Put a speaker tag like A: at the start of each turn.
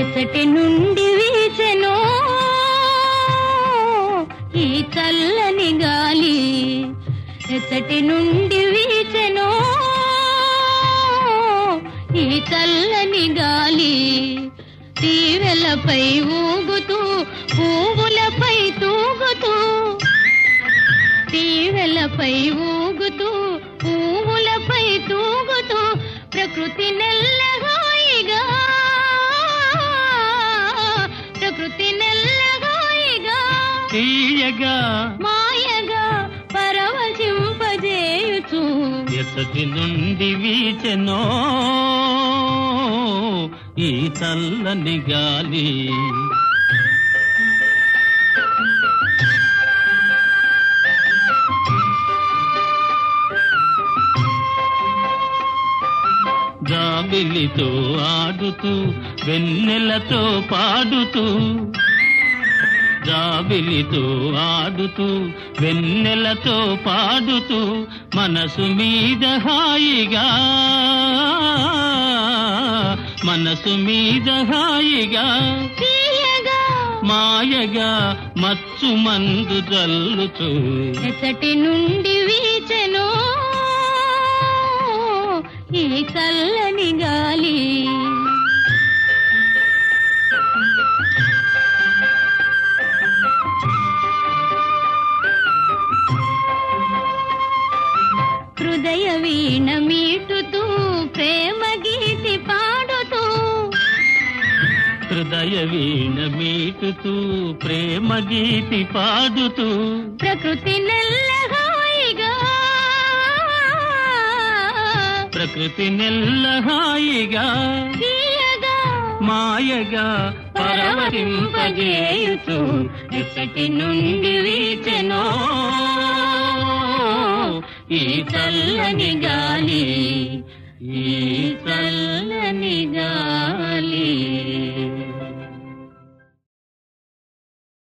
A: ఎచ్చటి నుండి వీచెను ఈ చల్లని గాలి. ఎచ్చటి నుండి వీచెను ఈ చల్లని గాలి. తీవెలపై ఊగుతూ పువ్వులపై తూగుతూ తీవెలపై ఊగుతూ పువ్వులపై తూగుతూ ప్రకృతి నెల్లగాయిగా
B: తీయగా
A: మాయగా పరవశింపజేయుచు.
B: ఎసటి నుండి వీచెనో ఈ చల్లని గాలి. జాబిలితో ఆడుతూ వెన్నెలతో పాడుతూ జాబిలితో ఆడుతూ వెన్నెలతో పాడుతూ మనసు మీద హాయిగా మనసు మీద హాయిగా మాయగా మచ్చు మందు జల్లుతూ.
A: ఎచ్చటి నుండి వీచెను ఈ చల్లని హృదయ వీణ మీటుతూ ప్రేమ గీతి పాడుతూ.
B: హృదయ వీణ మీటుతూ ప్రేమ గీతి పాడుతూ.
A: ప్రకృతి నెల్లహాయిగా.
B: ప్రకృతి నెల్ల హాయిగా మాయగా పరవశింపజేయుతూ ఎచ్చటి నుండి ఈ చల్లని గాలి ఈ చల్లని గాలి.